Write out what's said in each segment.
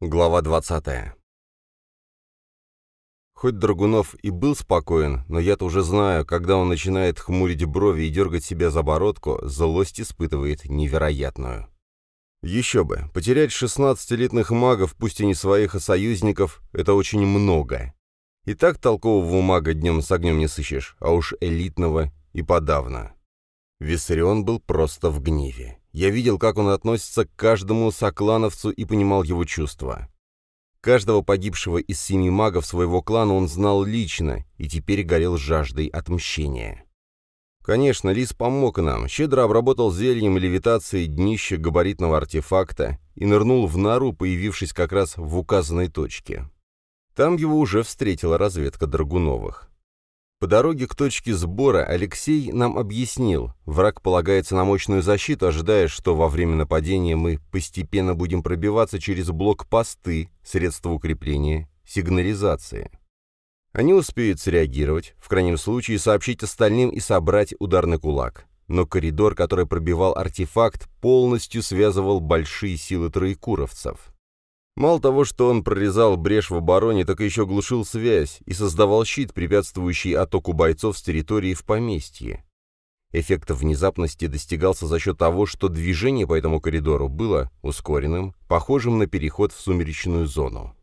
Глава 20 Хоть Драгунов и был спокоен, но я-то уже знаю, когда он начинает хмурить брови и дергать себя за бородку, злость испытывает невероятную. Еще бы, потерять 16-летних магов, пусть и не своих, а союзников, это очень много. И так толкового мага днем с огнем не сыщешь, а уж элитного и подавно. Виссарион был просто в гневе. Я видел, как он относится к каждому соклановцу и понимал его чувства. Каждого погибшего из семи магов своего клана он знал лично и теперь горел жаждой отмщения. Конечно, Лис помог нам, щедро обработал зельем левитации днище габаритного артефакта и нырнул в нору, появившись как раз в указанной точке. Там его уже встретила разведка Драгуновых. По дороге к точке сбора Алексей нам объяснил, враг полагается на мощную защиту, ожидая, что во время нападения мы постепенно будем пробиваться через блокпосты, средства укрепления, сигнализации. Они успеют среагировать, в крайнем случае сообщить остальным и собрать ударный кулак. Но коридор, который пробивал артефакт, полностью связывал большие силы троекуровцев. Мало того, что он прорезал брешь в обороне, так еще глушил связь и создавал щит, препятствующий оттоку бойцов с территории в поместье. Эффект внезапности достигался за счет того, что движение по этому коридору было ускоренным, похожим на переход в сумеречную зону.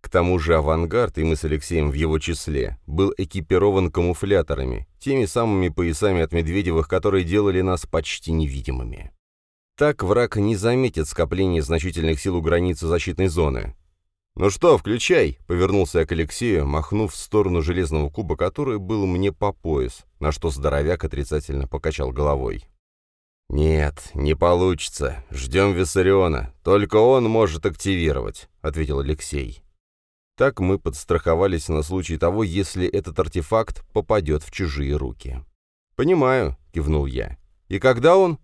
К тому же авангард, и мы с Алексеем в его числе, был экипирован камуфляторами, теми самыми поясами от Медведевых, которые делали нас почти невидимыми. Так враг не заметит скопление значительных сил у границы защитной зоны. «Ну что, включай!» — повернулся я к Алексею, махнув в сторону железного куба, который был мне по пояс, на что здоровяк отрицательно покачал головой. «Нет, не получится. Ждем Виссариона. Только он может активировать», — ответил Алексей. Так мы подстраховались на случай того, если этот артефакт попадет в чужие руки. «Понимаю», — кивнул я. «И когда он?»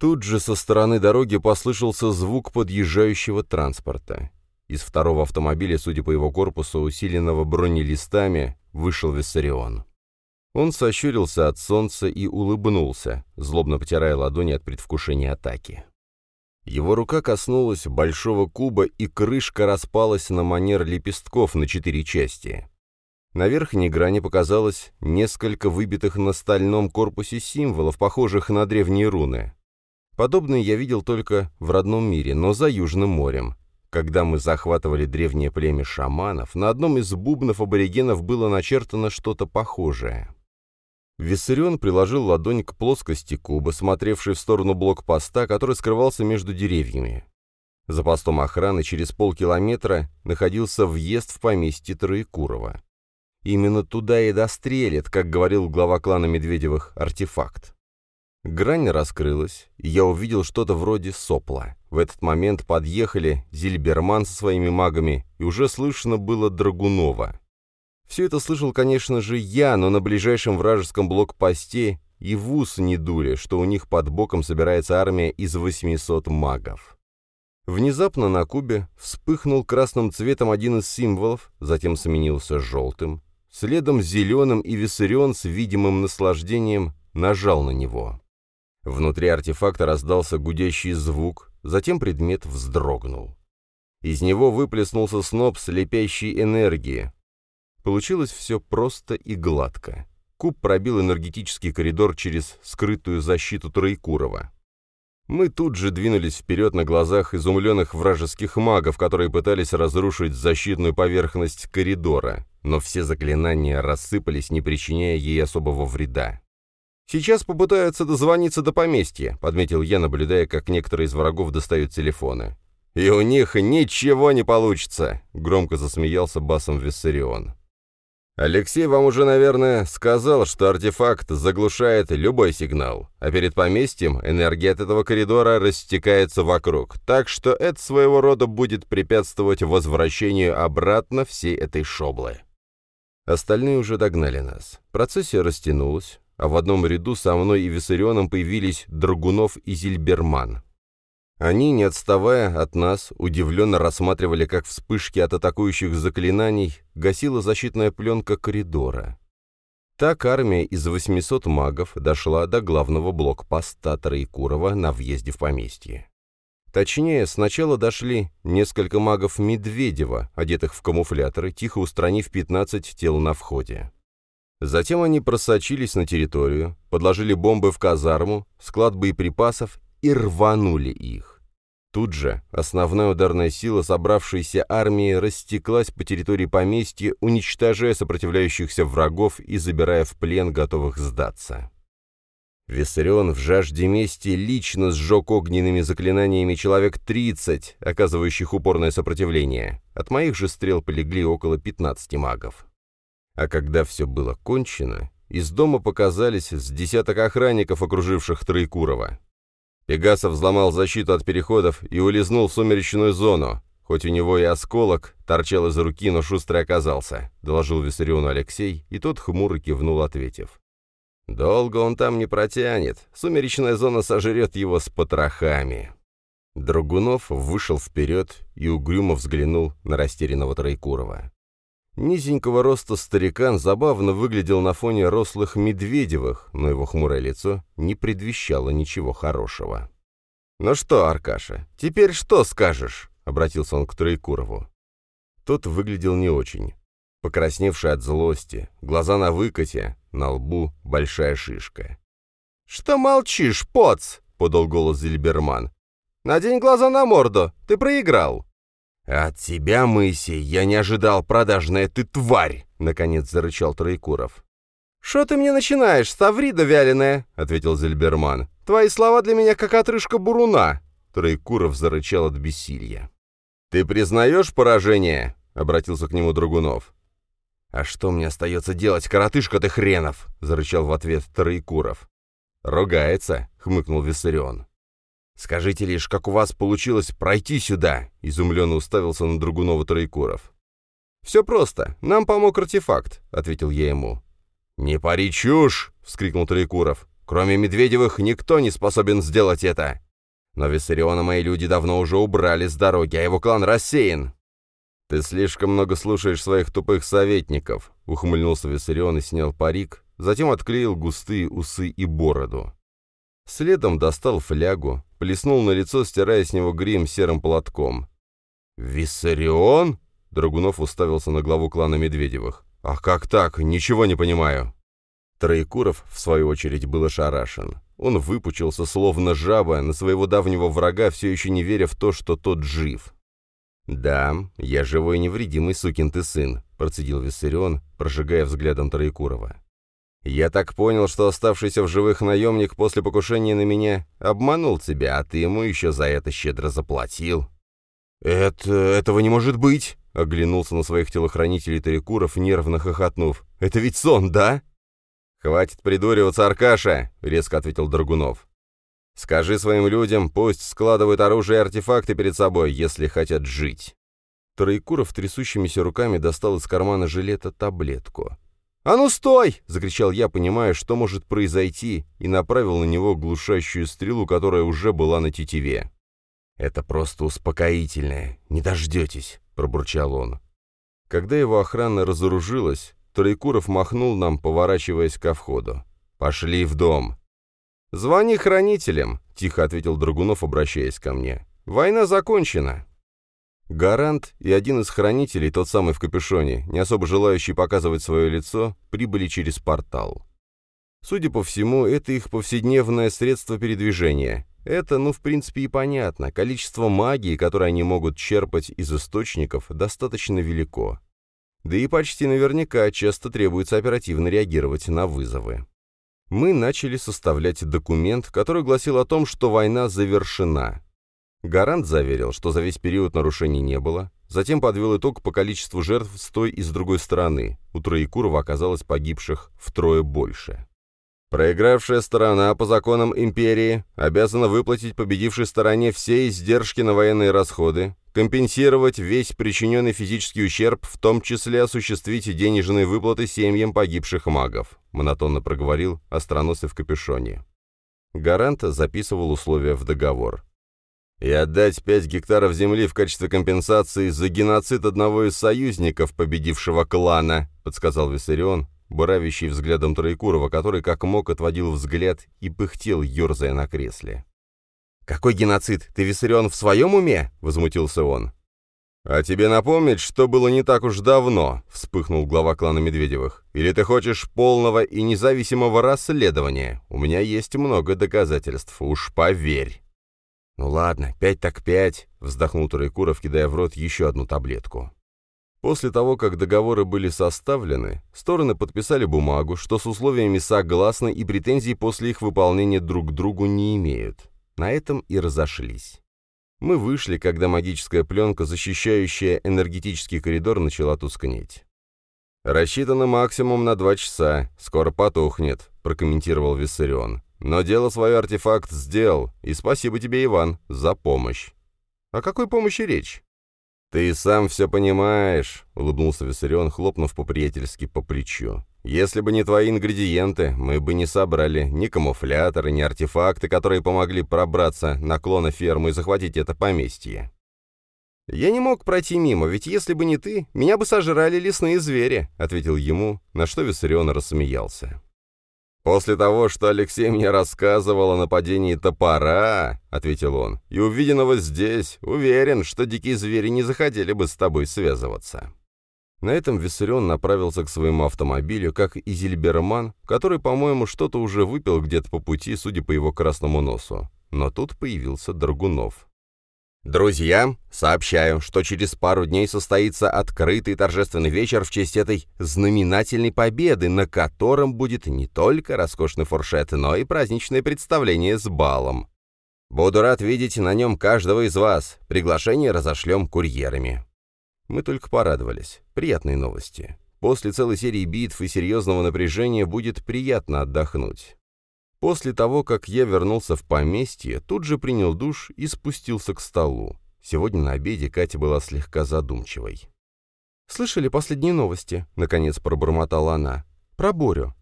Тут же со стороны дороги послышался звук подъезжающего транспорта. Из второго автомобиля, судя по его корпусу, усиленного бронелистами, вышел Виссарион. Он сощурился от солнца и улыбнулся, злобно потирая ладони от предвкушения атаки. Его рука коснулась большого куба, и крышка распалась на манер лепестков на четыре части. На верхней грани показалось несколько выбитых на стальном корпусе символов, похожих на древние руны. Подобное я видел только в родном мире, но за Южным морем. Когда мы захватывали древнее племя шаманов, на одном из бубнов аборигенов было начертано что-то похожее. Виссарион приложил ладонь к плоскости куба, смотревшей в сторону блокпоста, который скрывался между деревьями. За постом охраны через полкилометра находился въезд в поместье Троекурова. Именно туда и дострелит, как говорил глава клана Медведевых, артефакт. Грань раскрылась, и я увидел что-то вроде сопла. В этот момент подъехали Зильберман со своими магами, и уже слышно было Драгунова. Все это слышал, конечно же, я, но на ближайшем вражеском блокпосте и в ус не дули, что у них под боком собирается армия из 800 магов. Внезапно на кубе вспыхнул красным цветом один из символов, затем сменился желтым, следом зеленым, и Виссарион с видимым наслаждением нажал на него. Внутри артефакта раздался гудящий звук, затем предмет вздрогнул. Из него выплеснулся сноп слепящей энергии. Получилось все просто и гладко. Куб пробил энергетический коридор через скрытую защиту Троекурова. Мы тут же двинулись вперед на глазах изумленных вражеских магов, которые пытались разрушить защитную поверхность коридора, но все заклинания рассыпались, не причиняя ей особого вреда. «Сейчас попытаются дозвониться до поместья», — подметил я, наблюдая, как некоторые из врагов достают телефоны. «И у них ничего не получится», — громко засмеялся басом Виссарион. «Алексей вам уже, наверное, сказал, что артефакт заглушает любой сигнал, а перед поместьем энергия от этого коридора растекается вокруг, так что это своего рода будет препятствовать возвращению обратно всей этой шоблы». Остальные уже догнали нас. Процессия растянулась, а в одном ряду со мной и Виссарионом появились Драгунов и Зильберман. Они, не отставая от нас, удивленно рассматривали, как вспышки от атакующих заклинаний гасила защитная пленка коридора. Так армия из 800 магов дошла до главного блокпоста Троекурова на въезде в поместье. Точнее, сначала дошли несколько магов Медведева, одетых в камуфляторы, тихо устранив 15 тел на входе. Затем они просочились на территорию, подложили бомбы в казарму, склад боеприпасов и рванули их. Тут же основная ударная сила собравшейся армии растеклась по территории поместья, уничтожая сопротивляющихся врагов и забирая в плен готовых сдаться. Виссарион в жажде мести лично сжег огненными заклинаниями человек 30, оказывающих упорное сопротивление. От моих же стрел полегли около 15 магов. А когда все было кончено, из дома показались с десяток охранников, окруживших Троекурова. Пегасов взломал защиту от переходов и улизнул в сумеречную зону. Хоть у него и осколок торчал из руки, но шустрый оказался, доложил Виссариону Алексей, и тот хмуро кивнул, ответив. Долго он там не протянет. Сумеречная зона сожрет его с потрохами. Драгунов вышел вперед и угрюмо взглянул на растерянного Троекурова. Низенького роста старикан забавно выглядел на фоне рослых Медведевых, но его хмурое лицо не предвещало ничего хорошего. «Ну что, Аркаша, теперь что скажешь?» — обратился он к Троекурову. Тот выглядел не очень покрасневший от злости, глаза на выкате, на лбу большая шишка. «Что молчишь, поц?» — подал голос Зильберман. «Надень глаза на морду, ты проиграл». «От тебя, Моисей, я не ожидал, продажная ты тварь!» — наконец зарычал Троекуров. «Что ты мне начинаешь, ставрида вяленая?» — ответил Зельберман. «Твои слова для меня как отрыжка буруна!» Троекуров зарычал от бессилья. «Ты признаешь поражение?» — обратился к нему Драгунов. «А что мне остается делать, коротышка ты хренов?» — зарычал в ответ Троекуров. «Ругается», — хмыкнул Виссарион. «Скажите лишь, как у вас получилось пройти сюда?» — изумленно уставился на Другунова Троекуров. «Все просто. Нам помог артефакт», — ответил я ему. «Не пари чушь!» — вскрикнул Троекуров. «Кроме Медведевых никто не способен сделать это!» Но Виссариона мои люди давно уже убрали с дороги, а его клан рассеян. «Ты слишком много слушаешь своих тупых советников», — ухмыльнулся Виссарион и снял парик, затем отклеил густые усы и бороду. Следом достал флягу, плеснул на лицо, стирая с него грим серым платком. «Виссарион?» — Драгунов уставился на главу клана Медведевых. «А как так? Ничего не понимаю». Троекуров, в свою очередь, был ошарашен. Он выпучился, словно жаба, на своего давнего врага, все еще не веря в то, что тот жив. «Да, я живой невредимый сукин ты сын», — процедил Виссарион, прожигая взглядом Троекурова. «Я так понял, что оставшийся в живых наемник после покушения на меня обманул тебя, а ты ему еще за это щедро заплатил». «Это... этого не может быть!» — оглянулся на своих телохранителей Троекуров, нервно хохотнув. «Это ведь сон, да?» «Хватит придуриваться, Аркаша!» — резко ответил Драгунов. Скажи своим людям, пусть складывают оружие и артефакты перед собой, если хотят жить». Троекуров трясущимися руками достал из кармана жилета таблетку. «А ну стой!» — закричал я, понимая, что может произойти, и направил на него глушащую стрелу, которая уже была на тетиве. «Это просто успокоительное, не дождетесь», — пробурчал он. Когда его охрана разоружилась, Троекуров махнул нам, поворачиваясь ко входу. «Пошли в дом. «Звони хранителям», — тихо ответил Драгунов, обращаясь ко мне. «Война закончена». Гарант и один из хранителей, тот самый в капюшоне, не особо желающий показывать свое лицо, прибыли через портал. Судя по всему, это их повседневное средство передвижения. Это, ну, в принципе, и понятно. Количество магии, которое они могут черпать из источников, достаточно велико. Да и почти наверняка часто требуется оперативно реагировать на вызовы мы начали составлять документ, который гласил о том, что война завершена. Гарант заверил, что за весь период нарушений не было, затем подвел итог по количеству жертв с той и с другой стороны. У Троекурова оказалось погибших втрое больше. Проигравшая сторона по законам империи обязана выплатить победившей стороне все издержки на военные расходы, компенсировать весь причиненный физический ущерб, в том числе осуществить денежные выплаты семьям погибших магов», — монотонно проговорил остроносый в капюшоне. Гарант записывал условия в договор. «И отдать пять гектаров земли в качестве компенсации за геноцид одного из союзников победившего клана», — подсказал Виссарион, буравящий взглядом Троекурова, который как мог отводил взгляд и пыхтел, ерзая на кресле. «Какой геноцид? Ты, Виссарион, в своем уме?» — возмутился он. «А тебе напомнить, что было не так уж давно?» — вспыхнул глава клана Медведевых. «Или ты хочешь полного и независимого расследования? У меня есть много доказательств, уж поверь». «Ну ладно, пять так пять», — вздохнул Троекуров, кидая в рот еще одну таблетку. После того, как договоры были составлены, стороны подписали бумагу, что с условиями согласны и претензий после их выполнения друг к другу не имеют. На этом и разошлись. Мы вышли, когда магическая пленка, защищающая энергетический коридор, начала тускнеть. «Рассчитано максимум на два часа, скоро потухнет», — прокомментировал Виссарион. «Но дело свое артефакт сделал, и спасибо тебе, Иван, за помощь». «О какой помощи речь?» «Ты сам все понимаешь», — улыбнулся Виссарион, хлопнув по-приятельски по плечу. Если бы не твои ингредиенты, мы бы не собрали ни камуфляторы, ни артефакты, которые помогли пробраться на клона фермы и захватить это поместье. «Я не мог пройти мимо, ведь если бы не ты, меня бы сожрали лесные звери», — ответил ему, на что Виссарион рассмеялся. «После того, что Алексей мне рассказывал о нападении топора», — ответил он, — «и увиденного здесь, уверен, что дикие звери не захотели бы с тобой связываться». На этом Виссарион направился к своему автомобилю, как и Зильберман, который, по-моему, что-то уже выпил где-то по пути, судя по его красному носу. Но тут появился Драгунов. «Друзья, сообщаю, что через пару дней состоится открытый торжественный вечер в честь этой знаменательной победы, на котором будет не только роскошный фуршет, но и праздничное представление с балом. Буду рад видеть на нем каждого из вас. Приглашение разошлем курьерами. Мы только порадовались. Приятные новости. После целой серии битв и серьезного напряжения будет приятно отдохнуть. После того, как я вернулся в поместье, тут же принял душ и спустился к столу. Сегодня на обеде Катя была слегка задумчивой. «Слышали последние новости?» — наконец пробормотала она. «Про Борю».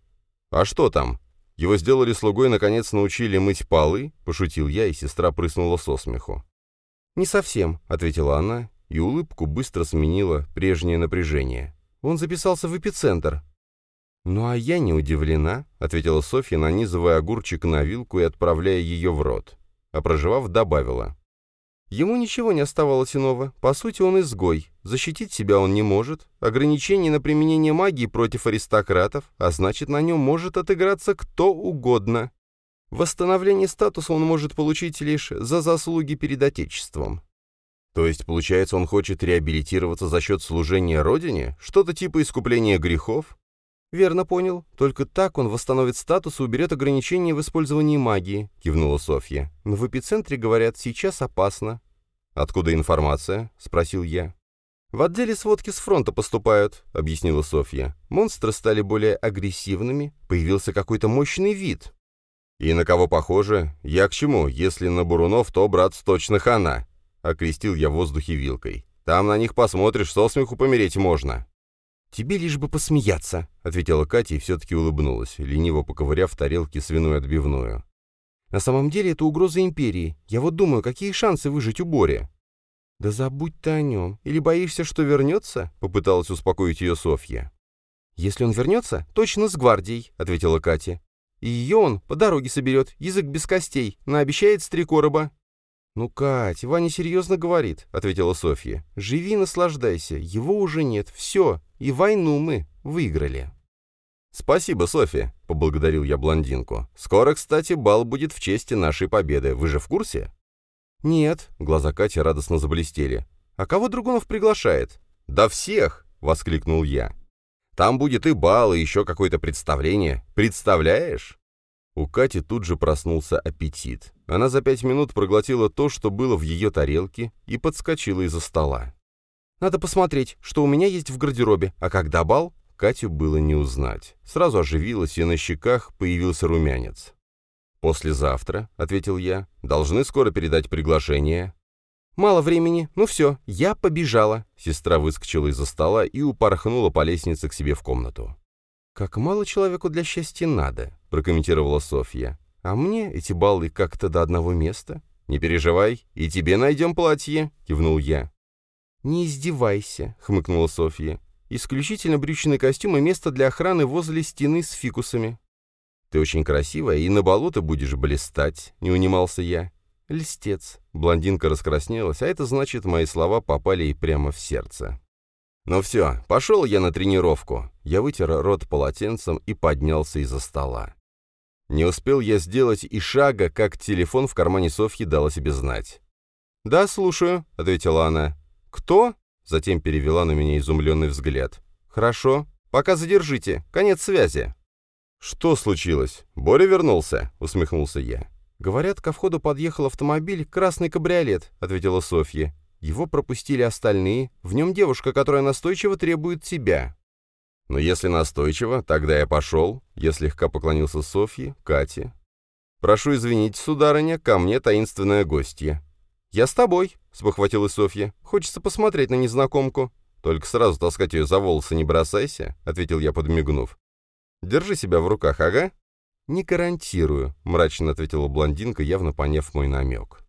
«А что там? Его сделали слугой наконец, научили мыть полы?» — пошутил я, и сестра прыснула со смеху. «Не совсем», — ответила она и улыбку быстро сменила прежнее напряжение. Он записался в эпицентр. «Ну а я не удивлена», — ответила Софья, нанизывая огурчик на вилку и отправляя ее в рот. А проживав, добавила. Ему ничего не оставалось иного. По сути, он изгой. Защитить себя он не может. Ограничение на применение магии против аристократов, а значит, на нем может отыграться кто угодно. Восстановление статуса он может получить лишь за заслуги перед Отечеством. То есть, получается, он хочет реабилитироваться за счет служения Родине? Что-то типа искупления грехов? «Верно понял. Только так он восстановит статус и уберет ограничения в использовании магии», — кивнула Софья. «Но в эпицентре, говорят, сейчас опасно». «Откуда информация?» — спросил я. «В отделе сводки с фронта поступают», — объяснила Софья. «Монстры стали более агрессивными, появился какой-то мощный вид». «И на кого похоже? Я к чему? Если на Бурунов, то, брат, точно хана. — окрестил я в воздухе вилкой. «Там на них посмотришь, со смеху помереть можно». «Тебе лишь бы посмеяться», — ответила Катя и все-таки улыбнулась, лениво поковыряв в тарелке свиную отбивную. «На самом деле это угроза империи. Я вот думаю, какие шансы выжить у Бори?» «Да забудь ты о нем. Или боишься, что вернется?» — попыталась успокоить ее Софья. «Если он вернется, точно с гвардией», — ответила Катя. «И ее он по дороге соберет, язык без костей, наобещает с три короба. «Ну, Кать, Ваня серьезно говорит», — ответила Софья. «Живи, наслаждайся, его уже нет, все, и войну мы выиграли». «Спасибо, Софья», — поблагодарил я блондинку. «Скоро, кстати, бал будет в честь нашей победы. Вы же в курсе?» «Нет», — глаза Кати радостно заблестели. «А кого Другунов приглашает?» «Да всех!» — воскликнул я. «Там будет и бал, и еще какое-то представление. Представляешь?» У Кати тут же проснулся аппетит. Она за пять минут проглотила то, что было в ее тарелке, и подскочила из-за стола. «Надо посмотреть, что у меня есть в гардеробе, а когда бал?» Катю было не узнать. Сразу оживилась, и на щеках появился румянец. «Послезавтра», — ответил я, — «должны скоро передать приглашение». «Мало времени. Ну все, я побежала». Сестра выскочила из-за стола и упорхнула по лестнице к себе в комнату. «Как мало человеку для счастья надо», — прокомментировала Софья. «А мне эти баллы как-то до одного места». «Не переживай, и тебе найдем платье», — кивнул я. «Не издевайся», — хмыкнула Софья. «Исключительно брючный костюм и место для охраны возле стены с фикусами». «Ты очень красивая, и на балу ты будешь блистать», — не унимался я. Льстец. Блондинка раскраснелась, а это значит, мои слова попали ей прямо в сердце. «Ну все, пошел я на тренировку». Я вытер рот полотенцем и поднялся из-за стола. Не успел я сделать и шага, как телефон в кармане Софьи дал о себе знать. «Да, слушаю», — ответила она. «Кто?» — затем перевела на меня изумленный взгляд. «Хорошо. Пока задержите. Конец связи». «Что случилось? Боря вернулся?» — усмехнулся я. «Говорят, ко входу подъехал автомобиль, красный кабриолет», — ответила Софья. «Его пропустили остальные. В нем девушка, которая настойчиво требует тебя». «Но если настойчиво, тогда я пошел», — я слегка поклонился Софье, Кате. «Прошу извинить, сударыня, ко мне таинственная гостья». «Я с тобой», — спохватилась Софья. «Хочется посмотреть на незнакомку». «Только сразу таскать ее за волосы не бросайся», — ответил я, подмигнув. «Держи себя в руках, ага». «Не гарантирую», — мрачно ответила блондинка, явно поняв мой намек.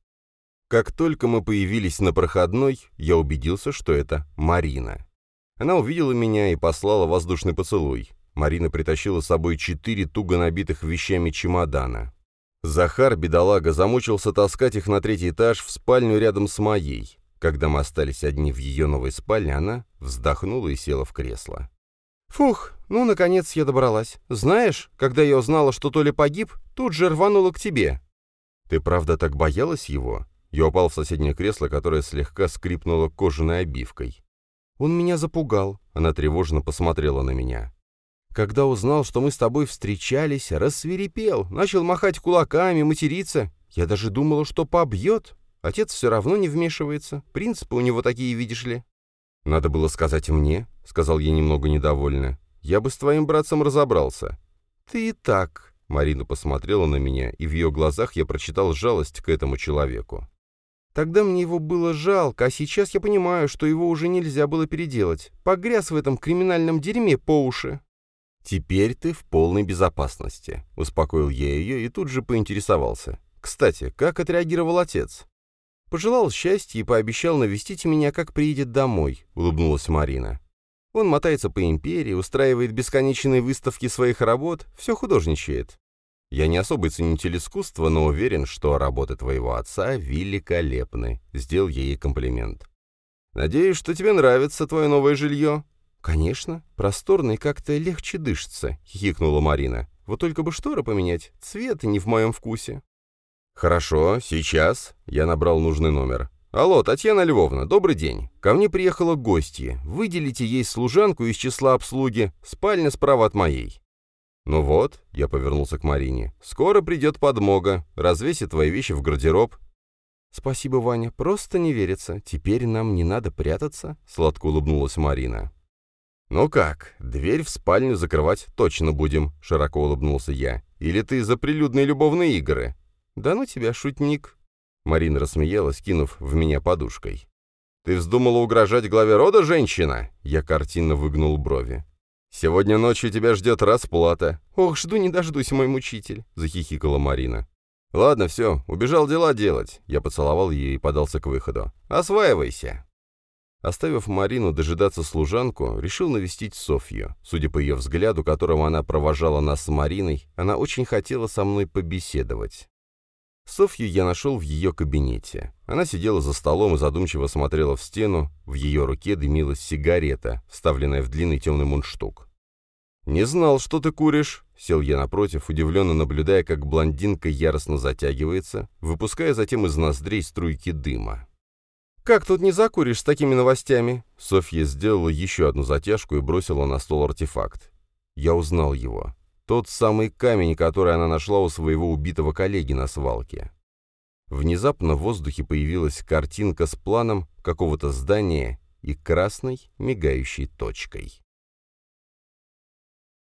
Как только мы появились на проходной, я убедился, что это Марина. Она увидела меня и послала воздушный поцелуй. Марина притащила с собой четыре туго набитых вещами чемодана. Захар, бедолага, замучился таскать их на третий этаж в спальню рядом с моей. Когда мы остались одни в ее новой спальне, она вздохнула и села в кресло. «Фух, ну, наконец я добралась. Знаешь, когда я узнала, что Толя погиб, тут же рванула к тебе». «Ты правда так боялась его?» Я упал в соседнее кресло, которое слегка скрипнуло кожаной обивкой. «Он меня запугал», — она тревожно посмотрела на меня. «Когда узнал, что мы с тобой встречались, рассверепел, начал махать кулаками, материться. Я даже думала, что побьет. Отец все равно не вмешивается. Принципы у него такие, видишь ли». «Надо было сказать мне», — сказал я немного недовольно. «Я бы с твоим братцем разобрался». «Ты и так», — Марина посмотрела на меня, и в ее глазах я прочитал жалость к этому человеку. Тогда мне его было жалко, а сейчас я понимаю, что его уже нельзя было переделать. Погряз в этом криминальном дерьме по уши. «Теперь ты в полной безопасности», — успокоил я ее и тут же поинтересовался. «Кстати, как отреагировал отец?» «Пожелал счастья и пообещал навестить меня, как приедет домой», — улыбнулась Марина. «Он мотается по империи, устраивает бесконечные выставки своих работ, все художничает. Я не особый ценитель искусства, но уверен, что работы твоего отца великолепны», — сделал ей комплимент. «Надеюсь, что тебе нравится твое новое жилье?» «Конечно, просторно и как-то легче дышится», — хихикнула Марина. «Вот только бы шторы поменять, цвет не в моем вкусе». «Хорошо, сейчас». Я набрал нужный номер. «Алло, Татьяна Львовна, добрый день. Ко мне приехала гостья. Выделите ей служанку из числа обслуги. Спальня справа от моей». «Ну вот», — я повернулся к Марине, — «скоро придет подмога, развесит твои вещи в гардероб». «Спасибо, Ваня, просто не верится. Теперь нам не надо прятаться», — сладко улыбнулась Марина. «Ну как, дверь в спальню закрывать точно будем», — широко улыбнулся я. «Или ты за прилюдные любовные игры?» «Да ну тебя, шутник!» Марина рассмеялась, кинув в меня подушкой. «Ты вздумала угрожать главе рода, женщина?» Я картинно выгнул брови. «Сегодня ночью тебя ждет расплата». «Ох, жду не дождусь, мой мучитель», — захихикала Марина. «Ладно, все, убежал дела делать». Я поцеловал ее и подался к выходу. «Осваивайся». Оставив Марину дожидаться служанку, решил навестить Софью. Судя по ее взгляду, которым она провожала нас с Мариной, она очень хотела со мной побеседовать. Софью я нашел в ее кабинете. Она сидела за столом и задумчиво смотрела в стену, в ее руке дымилась сигарета, вставленная в длинный темный мундштук. «Не знал, что ты куришь», — сел я напротив, удивленно наблюдая, как блондинка яростно затягивается, выпуская затем из ноздрей струйки дыма. «Как тут не закуришь с такими новостями?» Софья сделала еще одну затяжку и бросила на стол артефакт. Я узнал его. Тот самый камень, который она нашла у своего убитого коллеги на свалке. Внезапно в воздухе появилась картинка с планом какого-то здания и красной мигающей точкой.